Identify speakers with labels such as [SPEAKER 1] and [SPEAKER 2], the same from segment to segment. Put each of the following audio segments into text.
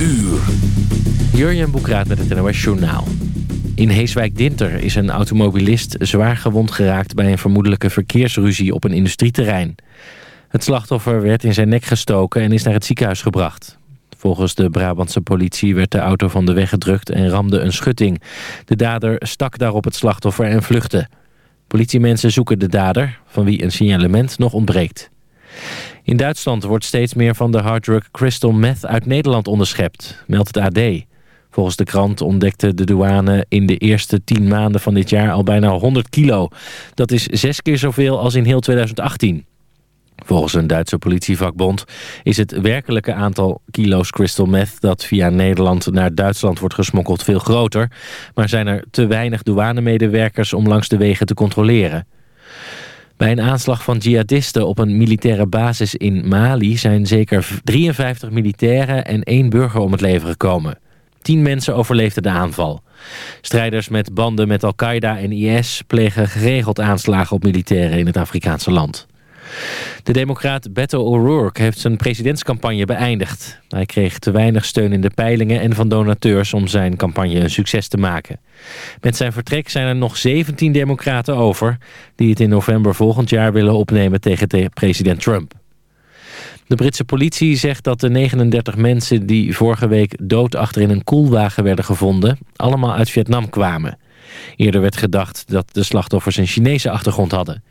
[SPEAKER 1] uur. Jurjen Boekraat met het NOS Journaal. In Heeswijk-Dinter is een automobilist zwaar gewond geraakt... bij een vermoedelijke verkeersruzie op een industrieterrein. Het slachtoffer werd in zijn nek gestoken en is naar het ziekenhuis gebracht. Volgens de Brabantse politie werd de auto van de weg gedrukt en ramde een schutting. De dader stak daarop het slachtoffer en vluchtte. Politiemensen zoeken de dader, van wie een signalement nog ontbreekt. In Duitsland wordt steeds meer van de harddrug crystal meth uit Nederland onderschept, meldt het AD. Volgens de krant ontdekte de douane in de eerste tien maanden van dit jaar al bijna 100 kilo. Dat is zes keer zoveel als in heel 2018. Volgens een Duitse politievakbond is het werkelijke aantal kilo's crystal meth... dat via Nederland naar Duitsland wordt gesmokkeld veel groter... maar zijn er te weinig douanemedewerkers om langs de wegen te controleren. Bij een aanslag van jihadisten op een militaire basis in Mali... zijn zeker 53 militairen en één burger om het leven gekomen. Tien mensen overleefden de aanval. Strijders met banden met Al-Qaeda en IS plegen geregeld aanslagen op militairen in het Afrikaanse land. De democraat Beto O'Rourke heeft zijn presidentscampagne beëindigd. Hij kreeg te weinig steun in de peilingen en van donateurs om zijn campagne een succes te maken. Met zijn vertrek zijn er nog 17 democraten over... die het in november volgend jaar willen opnemen tegen president Trump. De Britse politie zegt dat de 39 mensen die vorige week dood achter in een koelwagen werden gevonden... allemaal uit Vietnam kwamen. Eerder werd gedacht dat de slachtoffers een Chinese achtergrond hadden.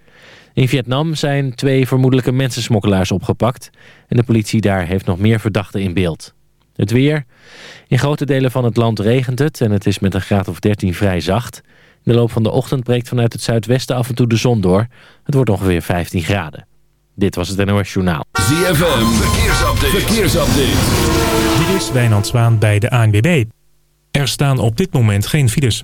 [SPEAKER 1] In Vietnam zijn twee vermoedelijke mensensmokkelaars opgepakt... en de politie daar heeft nog meer verdachten in beeld. Het weer. In grote delen van het land regent het en het is met een graad of 13 vrij zacht. In de loop van de ochtend breekt vanuit het zuidwesten af en toe de zon door. Het wordt ongeveer 15 graden. Dit was het NOS Journaal.
[SPEAKER 2] ZFM, verkeersupdate. verkeersupdate.
[SPEAKER 3] Dit is Wijnand Zwaan bij de ANWB. Er staan op dit moment geen files.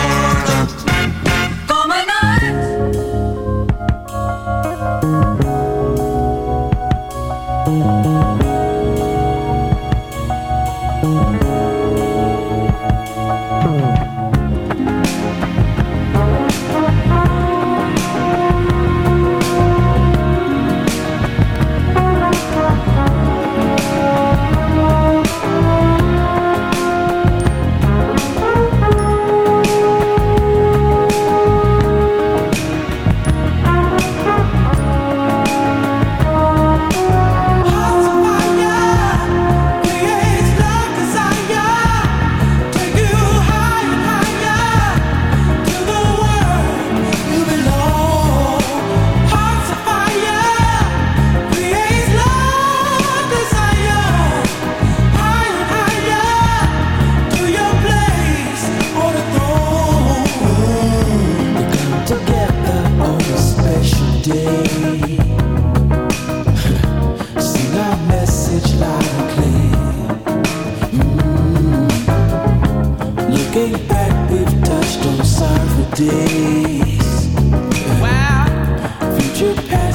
[SPEAKER 4] the
[SPEAKER 5] days. Wow. Future past.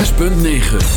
[SPEAKER 5] 6.9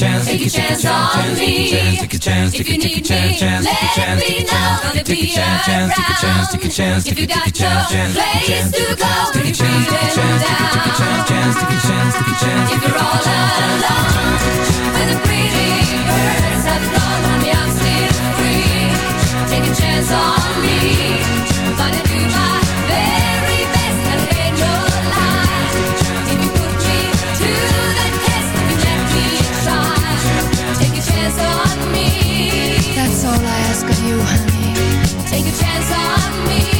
[SPEAKER 5] take a chance on me.
[SPEAKER 4] Take your
[SPEAKER 5] chance, take
[SPEAKER 6] your
[SPEAKER 5] chance, take your chance, take your chance, take
[SPEAKER 6] your
[SPEAKER 5] chance, take your chance, take your chance,
[SPEAKER 6] take your chance,
[SPEAKER 5] take your chance, take
[SPEAKER 6] your
[SPEAKER 5] chance, take
[SPEAKER 6] your
[SPEAKER 5] chance, take
[SPEAKER 6] your
[SPEAKER 5] chance, take
[SPEAKER 6] your
[SPEAKER 5] chance, take your chance, take your chance, take
[SPEAKER 6] your
[SPEAKER 5] chance, take
[SPEAKER 6] your
[SPEAKER 5] chance,
[SPEAKER 6] if you're all alone. When the pretty birds have flown on me, I'm still free. Take a chance on me, but I do my risk of you, honey. Take a chance on me.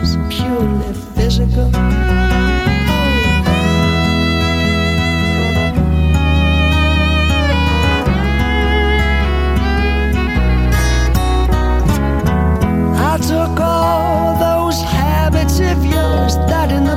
[SPEAKER 4] only physical. I took all those habits of yours that in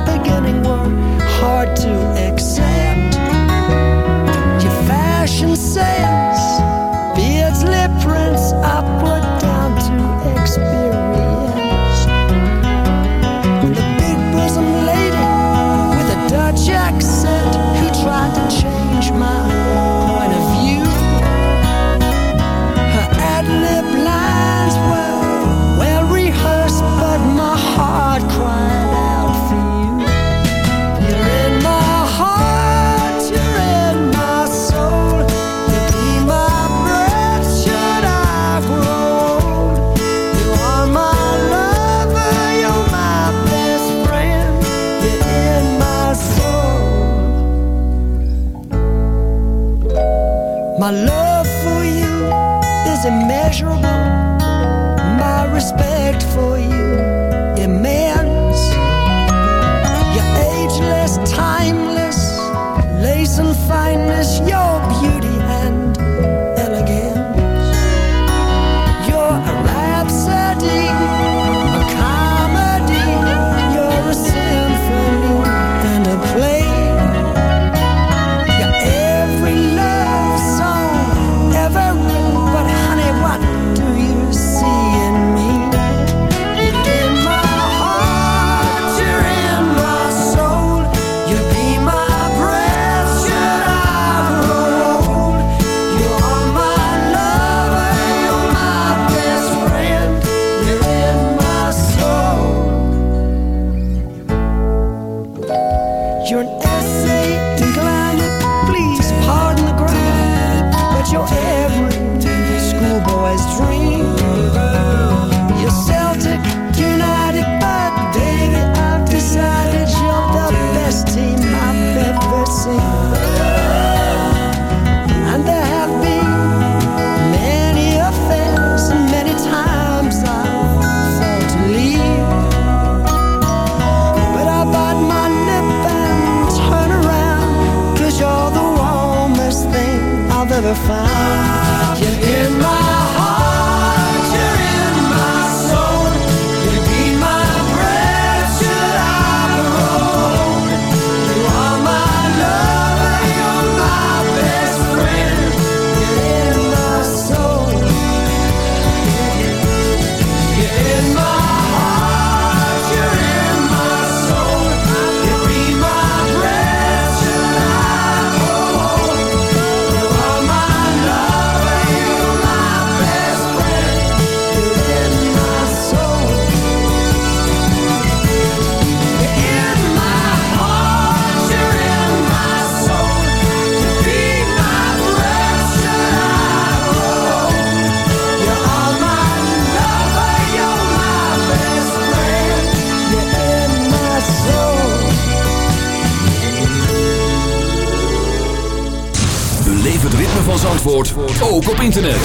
[SPEAKER 2] internet.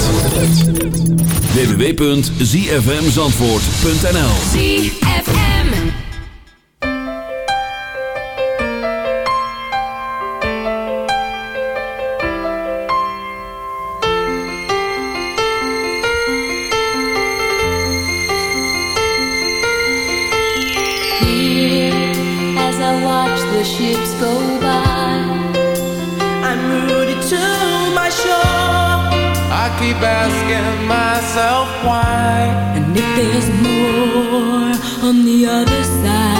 [SPEAKER 2] www.zfmzandvoort.nl
[SPEAKER 6] Here, As I ships go by
[SPEAKER 7] I'm to keep asking myself why.
[SPEAKER 6] And if there's more on the other side.